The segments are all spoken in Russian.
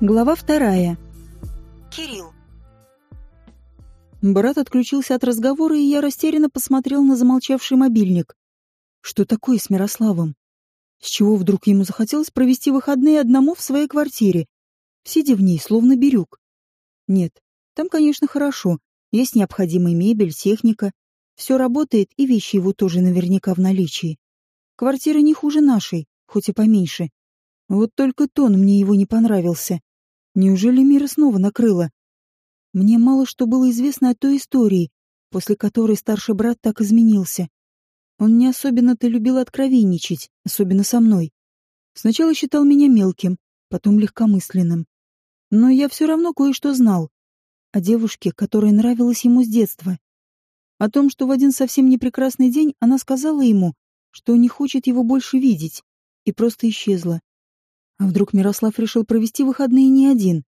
Глава вторая. Кирилл. Брат отключился от разговора, и я растерянно посмотрел на замолчавший мобильник. Что такое с Мирославом? С чего вдруг ему захотелось провести выходные одному в своей квартире, сидя в ней, словно бирюк? Нет, там, конечно, хорошо. Есть необходимая мебель, техника. Все работает, и вещи его тоже наверняка в наличии. Квартира не хуже нашей, хоть и поменьше. Вот только тон мне его не понравился. Неужели мира снова накрыло? Мне мало что было известно о той истории, после которой старший брат так изменился. Он не особенно-то любил откровенничать, особенно со мной. Сначала считал меня мелким, потом легкомысленным. Но я все равно кое-что знал. О девушке, которая нравилась ему с детства. О том, что в один совсем непрекрасный день она сказала ему, что не хочет его больше видеть, и просто исчезла. А вдруг Мирослав решил провести выходные не один?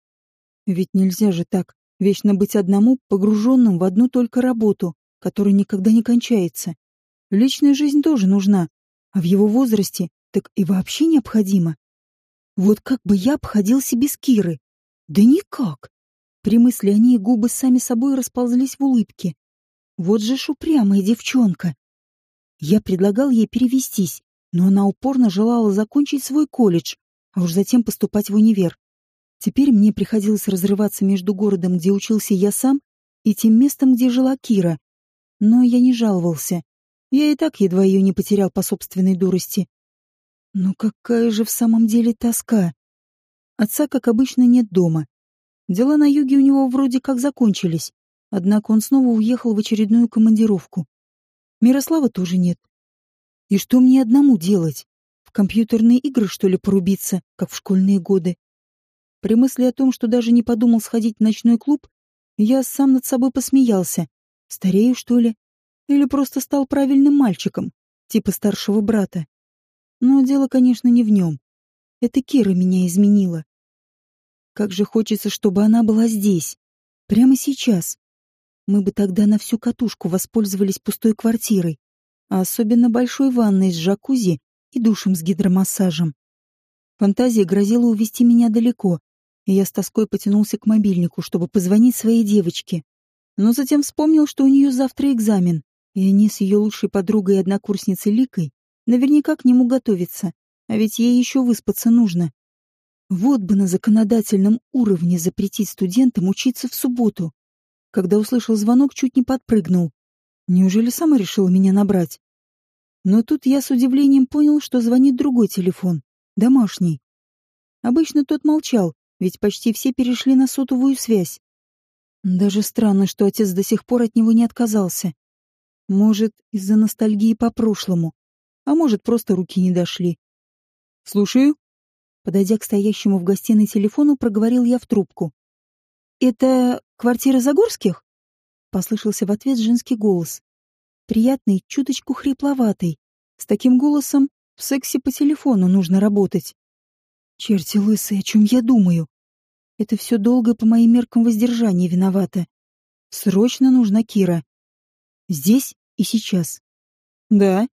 Ведь нельзя же так, вечно быть одному, погруженным в одну только работу, которая никогда не кончается. Личная жизнь тоже нужна, а в его возрасте так и вообще необходимо. Вот как бы я обходился без Киры? Да никак. При мысли о ней губы сами собой расползлись в улыбке. Вот же ж упрямая девчонка. Я предлагал ей перевестись, но она упорно желала закончить свой колледж, а уж затем поступать в универ. Теперь мне приходилось разрываться между городом, где учился я сам, и тем местом, где жила Кира. Но я не жаловался. Я и так едва ее не потерял по собственной дурости. Но какая же в самом деле тоска. Отца, как обычно, нет дома. Дела на юге у него вроде как закончились, однако он снова уехал в очередную командировку. Мирослава тоже нет. И что мне одному делать? В компьютерные игры, что ли, порубиться, как в школьные годы? При мысли о том, что даже не подумал сходить в ночной клуб, я сам над собой посмеялся. Старею, что ли? Или просто стал правильным мальчиком, типа старшего брата? Но дело, конечно, не в нем. Это Кира меня изменила. Как же хочется, чтобы она была здесь. Прямо сейчас. Мы бы тогда на всю катушку воспользовались пустой квартирой, а особенно большой ванной с джакузи и душем с гидромассажем. Фантазия грозила увести меня далеко, и я с тоской потянулся к мобильнику, чтобы позвонить своей девочке. Но затем вспомнил, что у нее завтра экзамен, и они с ее лучшей подругой и однокурсницей Ликой наверняка к нему готовятся, а ведь ей еще выспаться нужно. Вот бы на законодательном уровне запретить студентам учиться в субботу. Когда услышал звонок, чуть не подпрыгнул. Неужели сама решила меня набрать? Но тут я с удивлением понял, что звонит другой телефон, домашний. Обычно тот молчал, ведь почти все перешли на сотовую связь. Даже странно, что отец до сих пор от него не отказался. Может, из-за ностальгии по прошлому, а может, просто руки не дошли. «Слушаю». Подойдя к стоящему в гостиной телефону, проговорил я в трубку. «Это квартира Загорских?» Послышался в ответ женский голос приятный, чуточку хрипловатый. С таким голосом в сексе по телефону нужно работать. Черти лысые, о чем я думаю? Это все долго по моим меркам воздержания виновата. Срочно нужна Кира. Здесь и сейчас. Да,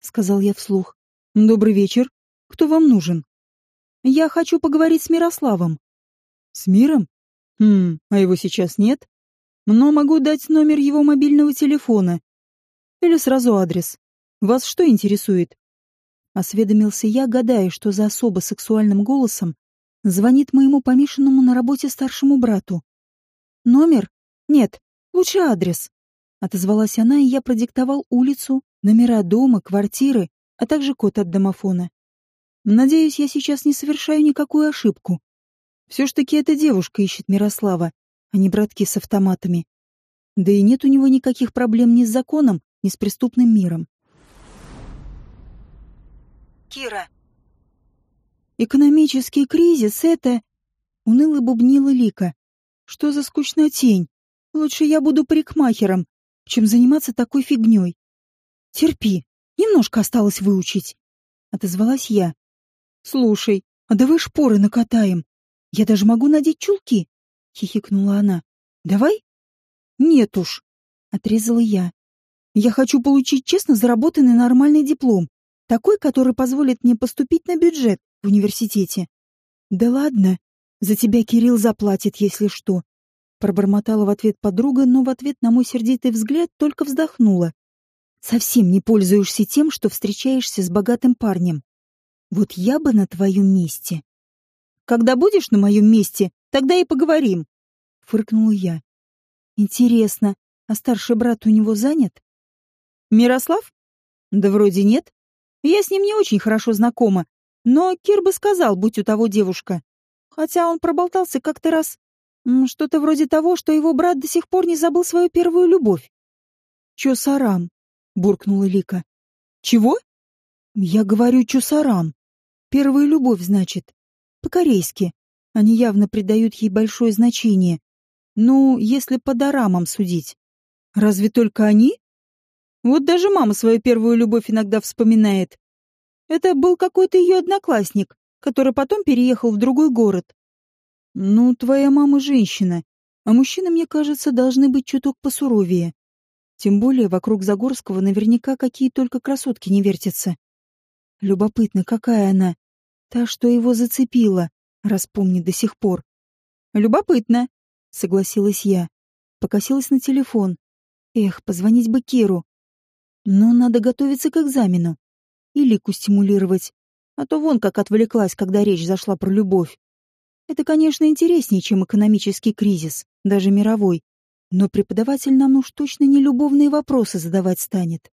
сказал я вслух. Добрый вечер. Кто вам нужен? Я хочу поговорить с Мирославом. С Миром? Хм, а его сейчас нет? Но могу дать номер его мобильного телефона. Или сразу адрес? Вас что интересует?» Осведомился я, гадая, что за особо сексуальным голосом звонит моему помешанному на работе старшему брату. «Номер? Нет, лучше адрес», — отозвалась она, и я продиктовал улицу, номера дома, квартиры, а также код от домофона. Надеюсь, я сейчас не совершаю никакую ошибку. Все ж таки эта девушка ищет Мирослава, а не братки с автоматами. Да и нет у него никаких проблем ни с законом, преступным миром. Кира. Экономический кризис — это... Уныло бубнила Лика. Что за скучная тень? Лучше я буду парикмахером, чем заниматься такой фигней. Терпи, немножко осталось выучить. Отозвалась я. Слушай, а давай шпоры накатаем. Я даже могу надеть чулки. Хихикнула она. Давай? Нет уж. Отрезала я. Я хочу получить честно заработанный нормальный диплом, такой, который позволит мне поступить на бюджет в университете. Да ладно, За тебя Кирилл заплатит, если что. Пробормотала в ответ подруга, но в ответ на мой сердитый взгляд только вздохнула. Совсем не пользуешься тем, что встречаешься с богатым парнем. Вот я бы на твоем месте. Когда будешь на моем месте, тогда и поговорим. Фыркнула я. Интересно, а старший брат у него занят? Мирослав? Да вроде нет. Я с ним не очень хорошо знакома, но Кир бы сказал, будь у того девушка. Хотя он проболтался как-то раз. Что-то вроде того, что его брат до сих пор не забыл свою первую любовь. Чё сарам? буркнула Лика. Чего? Я говорю чусарам. Первая любовь, значит. По-корейски. Они явно придают ей большое значение. Ну, если по дорамам судить. Разве только они? Вот даже мама свою первую любовь иногда вспоминает. Это был какой-то ее одноклассник, который потом переехал в другой город. Ну, твоя мама женщина, а мужчины, мне кажется, должны быть чуток посуровее. Тем более вокруг Загорского наверняка какие только красотки не вертятся. Любопытно, какая она. Та, что его зацепила, раз помнит до сих пор. Любопытно, согласилась я. Покосилась на телефон. Эх, позвонить бы Киру. Но надо готовиться к экзамену. И Лику стимулировать. А то вон как отвлеклась, когда речь зашла про любовь. Это, конечно, интереснее, чем экономический кризис, даже мировой. Но преподаватель нам уж точно не любовные вопросы задавать станет.